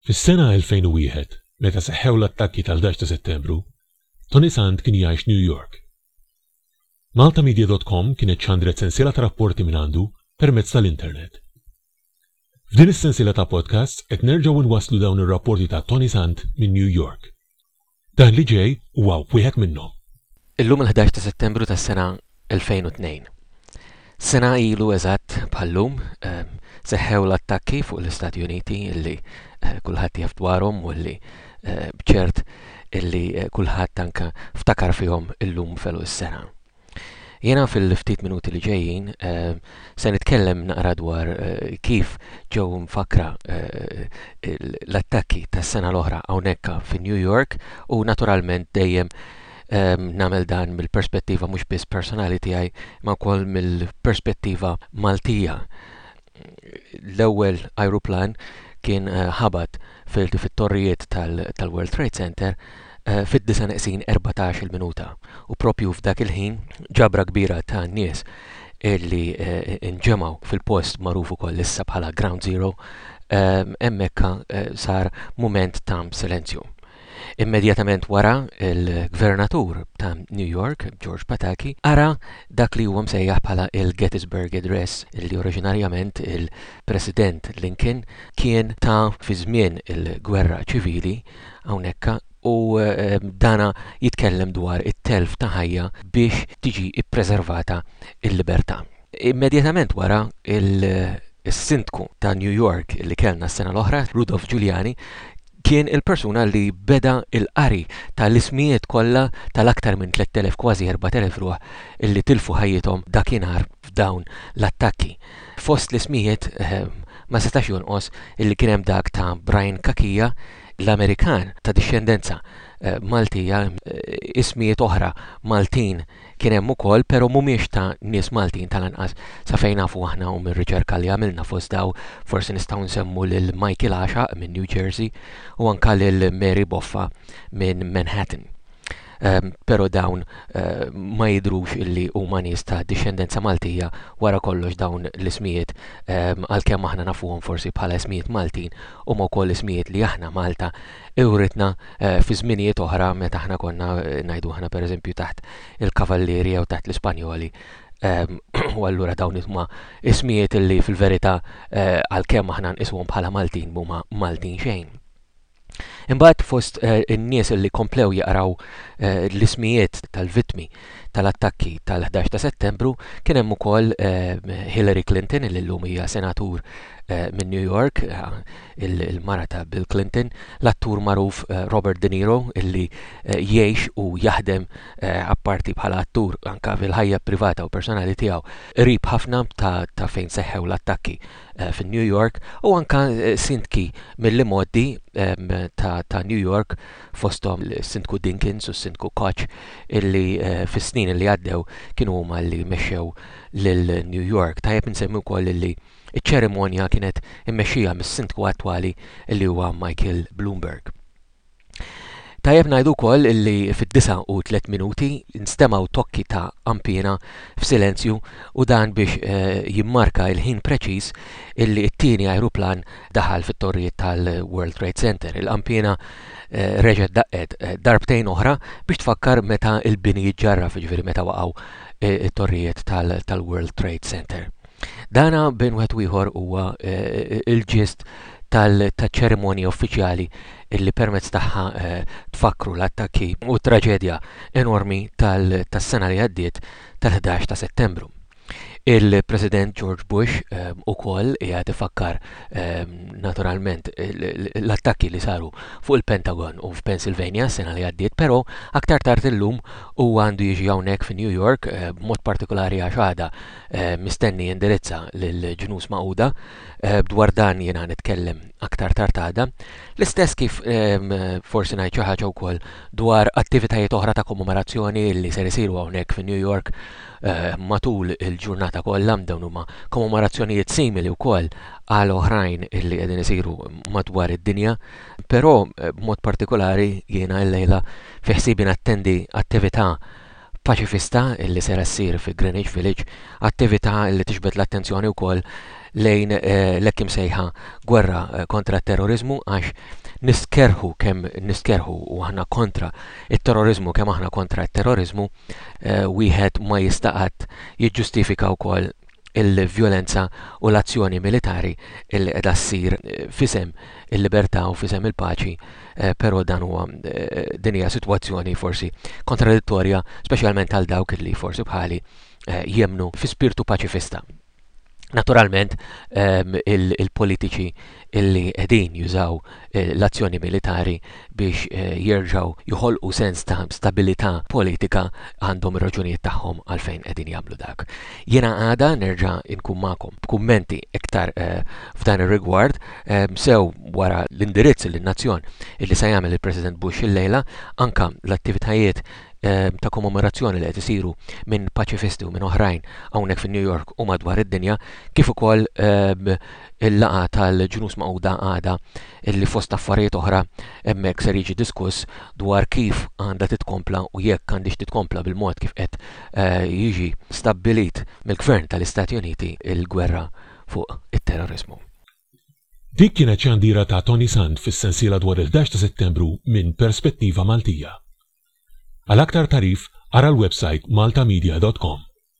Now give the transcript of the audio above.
Fis-sena 2001, meta seħħew l-attakki tal-11 ta' Settembru, Tony Sant kien jgħix New York. Maltamedia dot com kienet xandret sensiela ta' rapporti mingħandu permezz tal-internet. F'din is-sensiela ta' podcasts qed nerġgħu nwasslu dawn ir-rapporti ta' Tony Sant minn New York. Dan li ġej huwa wieħed minnhom. Illum il-ħdax ta' Settembru tas-sena 2002. Sena ilu eżatt bħal-lum seħħew l-attakki fuq l-Istati Uniti illi kulħadd jaf dwarhom u illi b'ċert illi kulħadd anke ftakar fihom illum felu s-sena. Jiena fil-ftit minuti li ġejjin se nitkellem naqra dwar kif ġew mfakkra l-attakki tas-sena l-oħra hawnhekk fi New York u naturalment dejjem nagħmel dan mill-perspettiva mhux biss personali tiegħi ma wkoll mill-perspettiva Maltija. l-ewwel ajruplan kien ħabat fit-torrijiet tal-World Trade Center fid-disa neqsin 14 il-minuta u propju f'dak il-ħin ġabra kbira ta' nies li nġemgħu fil-post magħruf ukoll issa bħala Ground Zero hemmhekk sar mument ta' silenzju. Immedjatament wara, il-Gvernatur ta' New York, George Pataki, qara dak li huwa msejjaħ bħala il-Gettysburg Address li oriġinarjament il-President Lincoln kien ta fi żmien il-Gwerra Ċivili hawnhekk u dana jitkellem dwar it-telf ta' ħajja biex tiġi ppreservata l-libertà. Immedjatament wara, il- Is-Sindku ta' New York li kellna s-sena l-oħra, Rudolph Giuliani, Kien il-persuna li beda l-qari ta' l-ismijiet kollha ta' l-aktar minn 3,000 kważi 4,000 ruħ li tilfu ħajjithom dakinhar f'dawn l-attakki. Fost l-ismijiet ma setax jonqos li kien hemm dak ta' Brian Cachia, l-Amerikan ta' dixxendenza Maltija, ismijiet oħra Maltin, Kien hemm ukoll, pero' mhumiex ta' nies Maltin tal-anqas sa fejn nafu aħna u mir-riċerka li għamilna fost daw forsi nistgħu nsemmu lil Michael Għaxaq minn New Jersey u anka lil Mary Boffa minn Manhattan. Pero' dawn ma jidhrux illi huma nies ta' dixxendenza Maltija wara kollox dawn l-ismijiet għalkemm aħna nafuhom forsi bħala ismijiet Maltin huma wkoll ismijiet li aħna Malta uritna fi żminijiet oħra meta aħna konna ngħidu aħna pereżempju taħt il-Kavallieri jew taħt l-Ispanjoli ehm, u allura dawn huma ismijiet li fil-verità eh, għalkemm aħna nqisuhom bħala Maltin huma Maltin xejn. Imbagħad fost eh, in-nies li komplew jaqraw eh, l-ismijiet tal-vitmi tal-attakki tal-11 ta' Settembru kien hemm ukoll Hillary Clinton li llum hija senatur minn New York, il-mara ta' Bill Clinton, l-attur magħruf Robert De Niro illi jgħix u jaħdem apparti bħala attur anke fil-ħajja privata u personali tiegħu qrib ħafna ta' fejn seħħew l-attakki fin-New York u anke sindki mill-imgħoddi ta' New York fosthom is-Sindku Dinkins u s-Sindku Koch illi fis-snin illi għaddew kienu huma li mexxew lil New York. Tajjeb insemmi wkoll illi ċ-ċerimonja kienet immexxija mis-Sindku attwali illi huwa Michael Bloomberg. Tajjeb ngħidu wkoll illi fid-disa u tliet minuti nstemgħu tokki ta' ampina f'silenzju u dan biex eh, jimmarka il-ħin preċiż illi t-tieni ajruplan daħal fit-torrijiet tal-World Trade Center. Il-qampiena eh, reġgħet daqqet eh, darbtejn oħra biex tfakkar meta il-bini jiġġarra fiġifieri meta waqgħu eh, it-torrijiet tal-World Trade Center. Dana bejn wieħed ieħor huwa il-ġist tal-ċerimonja uffiċjali illi permezz tagħha tfakkru l-attakki u t traġedja enormi tas-sena li għaddiet tal-11 ta' Settembru. Il-President George Bush ehm, ukoll qiegħed ifakkar ehm, naturalment l-attakki li saru fuq il-Pentagon u f'Pennsylvania s-sena li għaddiet, però aktar tard illum huwa għandu jiġi hawnhekk fi New York eh, b'mod partikolari għax għada eh, mistenni indirizza lill-ġnus Magħquda eh, dwar dan jiena nitkellem aktar tard għada. L-istess kif ehm, forsi ngħid xi ħaġa wkoll dwar attivitajiet oħra ta' kommemorazzjoni li ser isiru hawnhekk fi New York matul il-ġurnata kollha, dawn huma kommemorazzjonijiet simili wkoll għal oħrajn illi qegħdin isiru madwar id-dinja, però eh, b'mod partikolari jiena l-lejla fi ħsibi nattendi attività paċifista illi sera ssir fi Greenwich Village, attività illi tixbet l-attenzjoni wkoll lejn eh, l-ekkim sejħa gwerra eh, kontra t terrorizmu għax niskerħu kemm niskerħu u aħna kontra it terrorizmu kemm aħna kontra t terrorizmu eh, wieħed ma jista' qatt jiġġustifika wkoll il-vjolenza u l-azzjoni militari li qiegħda ssir eh, fisem il-libertà u fisem il-paċi, eh, però dan huwa eh, din hija sitwazzjoni forsi kontradittorja, speċjalment għal dawk li forsi bħali jemnu fi spirtu paċifista. Naturalment, ehm, il-politiċi illi qegħdin jużaw eh, l-azzjoni militari biex eh, jerġgħu joħolqu sens ta' stabilità politika għandhom raġunijiet tagħhom għalfejn qegħdin jagħmlu dak. Jiena għada nerġa' inkun magħkom b'kummenti iktar eh, f'dan ir-rigward ehm, sew wara l-indirizz li nazzjon illi se jagħmel il-President Bush il-lejla anka l-attivitajiet Ehm, ta' kommemorazzjoni li qed isiru minn paċifisti u minn oħrajn hawnhekk fin New York u madwar id-dinja, kif ukoll ehm, il-laqa tal-ġnus maquda għada li fost affarijiet oħra hemmhekk ser jiġi diskuss dwar kif għandha titkompla u jekk għandix titkompla bil-mod kif qed eh, jiġi stabbilit mill-Gvern tal-Istati Uniti il-gwerra fuq it-terrorizmu. Dik kienet xandira ta' Toni Sant fis-sensiela dwar il-ħdax ta' Settembru minn perspettiva Maltija. Għal aktar tagħrif ara l-websajt maltamedia dot com.